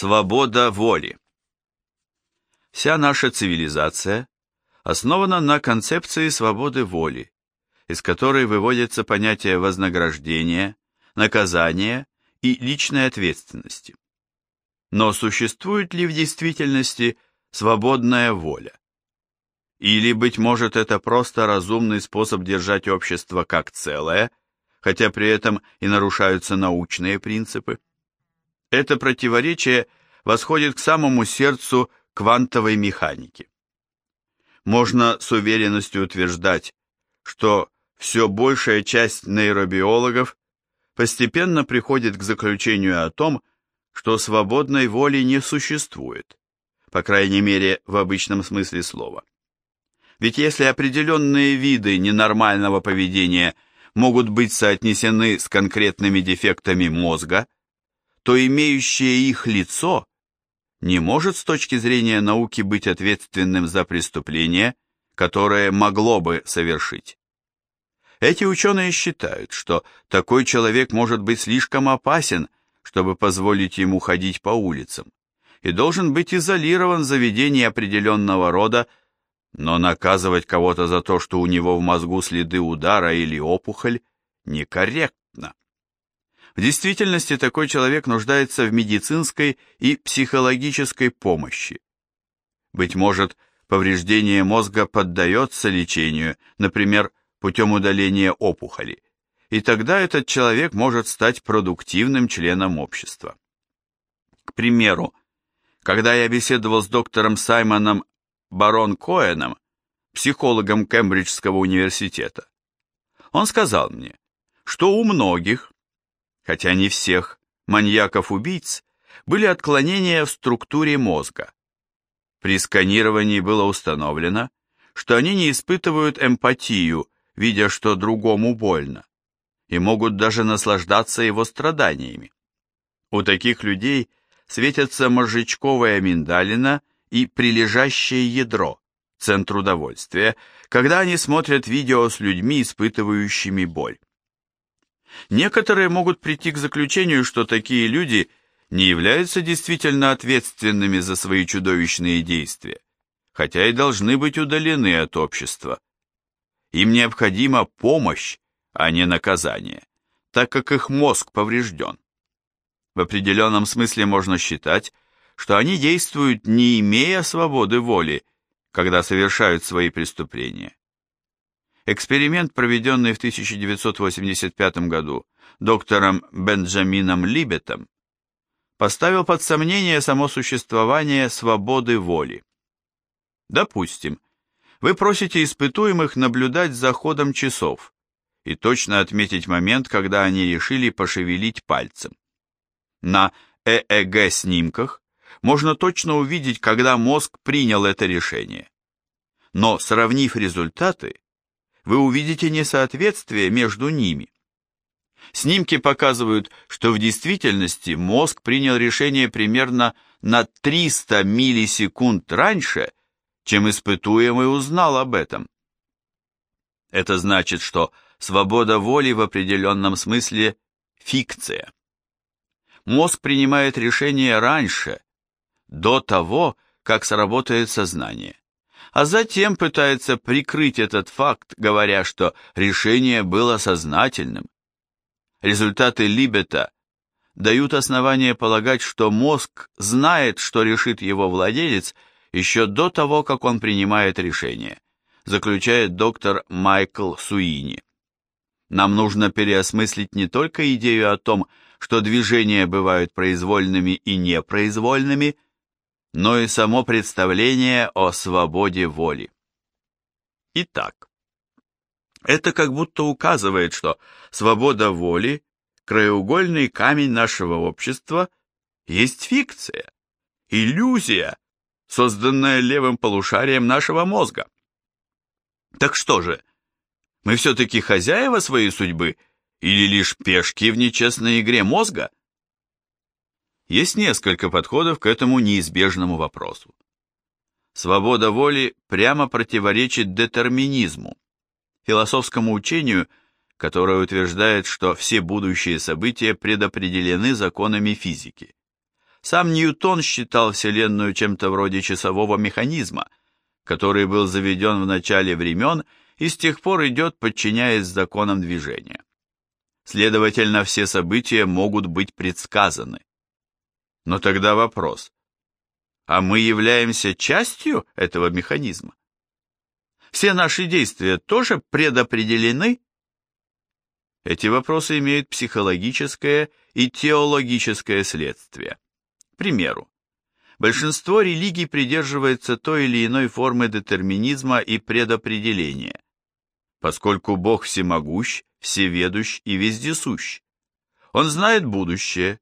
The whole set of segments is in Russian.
Свобода воли. Вся наша цивилизация основана на концепции свободы воли, из которой выводятся понятия вознаграждения, наказания и личной ответственности. Но существует ли в действительности свободная воля? Или, быть может, это просто разумный способ держать общество как целое, хотя при этом и нарушаются научные принципы? Это противоречие восходит к самому сердцу квантовой механики. Можно с уверенностью утверждать, что все большая часть нейробиологов постепенно приходит к заключению о том, что свободной воли не существует, по крайней мере в обычном смысле слова. Ведь если определенные виды ненормального поведения могут быть соотнесены с конкретными дефектами мозга, то имеющее их лицо не может с точки зрения науки быть ответственным за преступление, которое могло бы совершить. Эти ученые считают, что такой человек может быть слишком опасен, чтобы позволить ему ходить по улицам, и должен быть изолирован в заведении определенного рода, но наказывать кого-то за то, что у него в мозгу следы удара или опухоль, некорректно. В действительности такой человек нуждается в медицинской и психологической помощи. Быть может, повреждение мозга поддается лечению, например, путем удаления опухоли, и тогда этот человек может стать продуктивным членом общества. К примеру, когда я беседовал с доктором Саймоном Барон Коэном, психологом Кембриджского университета, он сказал мне, что у многих, хотя не всех, маньяков-убийц были отклонения в структуре мозга. При сканировании было установлено, что они не испытывают эмпатию, видя, что другому больно, и могут даже наслаждаться его страданиями. У таких людей светятся мозжечковая миндалина и прилежащее ядро, центр удовольствия, когда они смотрят видео с людьми, испытывающими боль. Некоторые могут прийти к заключению, что такие люди не являются действительно ответственными за свои чудовищные действия, хотя и должны быть удалены от общества. Им необходима помощь, а не наказание, так как их мозг поврежден. В определенном смысле можно считать, что они действуют не имея свободы воли, когда совершают свои преступления. Эксперимент, проведенный в 1985 году доктором Бенджамином Либетом, поставил под сомнение само существование свободы воли. Допустим, вы просите испытуемых наблюдать за ходом часов и точно отметить момент, когда они решили пошевелить пальцем. На ЭЭГ-снимках можно точно увидеть, когда мозг принял это решение. Но, сравнив результаты, вы увидите несоответствие между ними. Снимки показывают, что в действительности мозг принял решение примерно на 300 миллисекунд раньше, чем испытуемый узнал об этом. Это значит, что свобода воли в определенном смысле – фикция. Мозг принимает решение раньше, до того, как сработает сознание а затем пытается прикрыть этот факт, говоря, что решение было сознательным. Результаты Либета дают основание полагать, что мозг знает, что решит его владелец еще до того, как он принимает решение, заключает доктор Майкл Суини. Нам нужно переосмыслить не только идею о том, что движения бывают произвольными и непроизвольными, но и само представление о свободе воли. Итак, это как будто указывает, что свобода воли, краеугольный камень нашего общества, есть фикция, иллюзия, созданная левым полушарием нашего мозга. Так что же, мы все-таки хозяева своей судьбы или лишь пешки в нечестной игре мозга? Есть несколько подходов к этому неизбежному вопросу. Свобода воли прямо противоречит детерминизму, философскому учению, которое утверждает, что все будущие события предопределены законами физики. Сам Ньютон считал Вселенную чем-то вроде часового механизма, который был заведен в начале времен и с тех пор идет, подчиняясь законам движения. Следовательно, все события могут быть предсказаны. Но тогда вопрос, а мы являемся частью этого механизма? Все наши действия тоже предопределены? Эти вопросы имеют психологическое и теологическое следствие. К примеру, большинство религий придерживается той или иной формы детерминизма и предопределения, поскольку Бог всемогущ, всеведущ и вездесущ. Он знает будущее,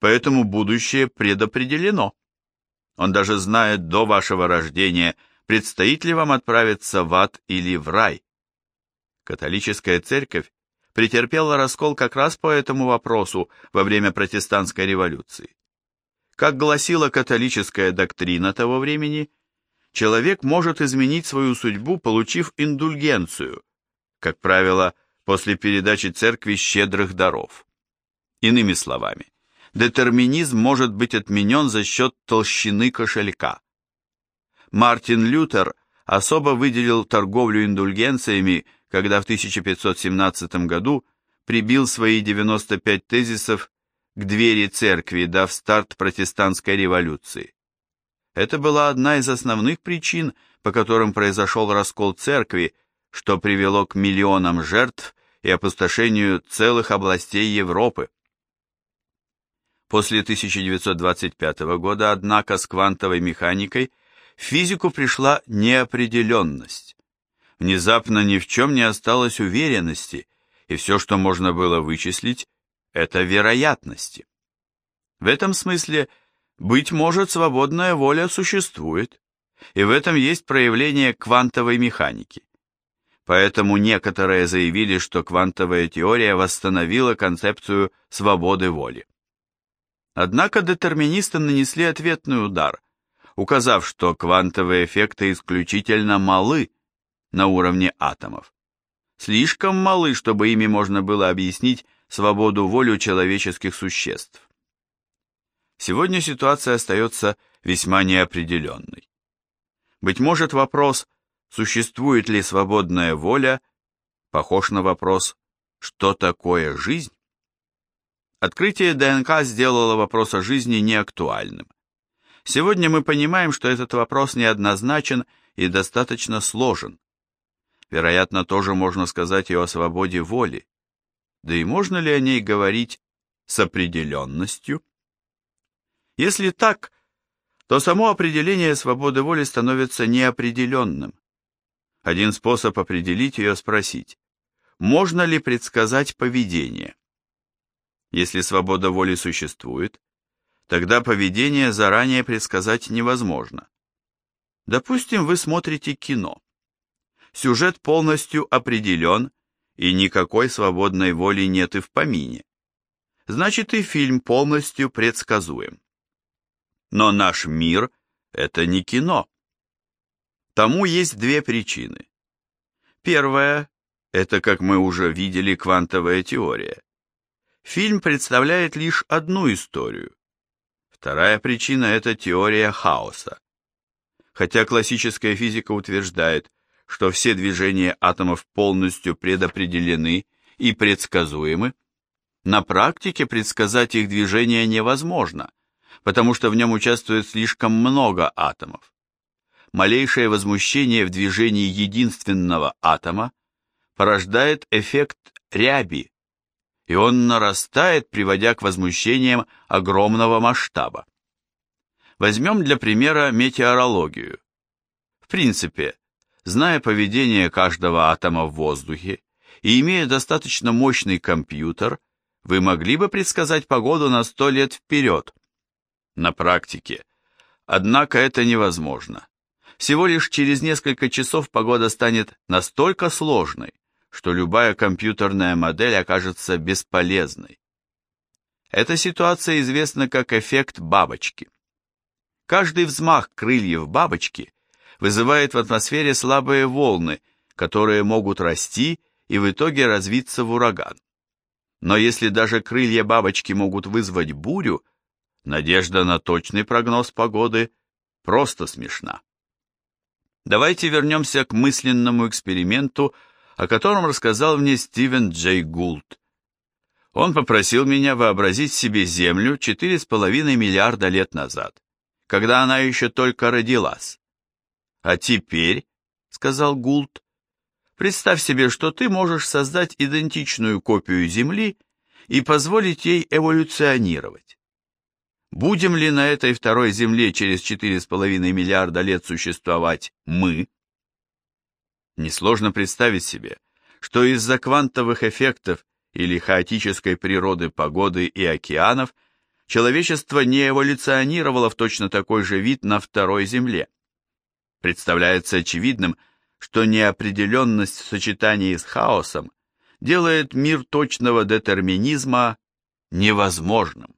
поэтому будущее предопределено. Он даже знает до вашего рождения, предстоит ли вам отправиться в ад или в рай. Католическая церковь претерпела раскол как раз по этому вопросу во время протестантской революции. Как гласила католическая доктрина того времени, человек может изменить свою судьбу, получив индульгенцию, как правило, после передачи церкви щедрых даров. Иными словами, детерминизм может быть отменен за счет толщины кошелька. Мартин Лютер особо выделил торговлю индульгенциями, когда в 1517 году прибил свои 95 тезисов к двери церкви, дав старт протестантской революции. Это была одна из основных причин, по которым произошел раскол церкви, что привело к миллионам жертв и опустошению целых областей Европы. После 1925 года, однако, с квантовой механикой в физику пришла неопределенность. Внезапно ни в чем не осталось уверенности, и все, что можно было вычислить, это вероятности. В этом смысле, быть может, свободная воля существует, и в этом есть проявление квантовой механики. Поэтому некоторые заявили, что квантовая теория восстановила концепцию свободы воли. Однако детерминисты нанесли ответный удар, указав, что квантовые эффекты исключительно малы на уровне атомов. Слишком малы, чтобы ими можно было объяснить свободу волю человеческих существ. Сегодня ситуация остается весьма неопределенной. Быть может, вопрос, существует ли свободная воля, похож на вопрос, что такое жизнь? Открытие ДНК сделало вопрос о жизни неактуальным. Сегодня мы понимаем, что этот вопрос неоднозначен и достаточно сложен. Вероятно, тоже можно сказать и о свободе воли. Да и можно ли о ней говорить с определенностью? Если так, то само определение свободы воли становится неопределенным. Один способ определить ее – спросить, можно ли предсказать поведение? Если свобода воли существует, тогда поведение заранее предсказать невозможно. Допустим, вы смотрите кино. Сюжет полностью определен, и никакой свободной воли нет и в помине. Значит, и фильм полностью предсказуем. Но наш мир – это не кино. Тому есть две причины. Первая – это, как мы уже видели, квантовая теория. Фильм представляет лишь одну историю. Вторая причина – это теория хаоса. Хотя классическая физика утверждает, что все движения атомов полностью предопределены и предсказуемы, на практике предсказать их движение невозможно, потому что в нем участвует слишком много атомов. Малейшее возмущение в движении единственного атома порождает эффект ряби, и он нарастает, приводя к возмущениям огромного масштаба. Возьмем для примера метеорологию. В принципе, зная поведение каждого атома в воздухе и имея достаточно мощный компьютер, вы могли бы предсказать погоду на сто лет вперед. На практике. Однако это невозможно. Всего лишь через несколько часов погода станет настолько сложной, что любая компьютерная модель окажется бесполезной. Эта ситуация известна как эффект бабочки. Каждый взмах крыльев бабочки вызывает в атмосфере слабые волны, которые могут расти и в итоге развиться в ураган. Но если даже крылья бабочки могут вызвать бурю, Надежда на точный прогноз погоды просто смешна. Давайте вернемся к мысленному эксперименту, о котором рассказал мне Стивен Джей Гулд. Он попросил меня вообразить себе Землю 4,5 миллиарда лет назад, когда она еще только родилась. А теперь, сказал Гулд, представь себе, что ты можешь создать идентичную копию Земли и позволить ей эволюционировать. Будем ли на этой второй Земле через 4,5 миллиарда лет существовать мы? Несложно представить себе, что из-за квантовых эффектов или хаотической природы погоды и океанов человечество не эволюционировало в точно такой же вид на второй Земле. Представляется очевидным, что неопределенность в сочетании с хаосом делает мир точного детерминизма невозможным.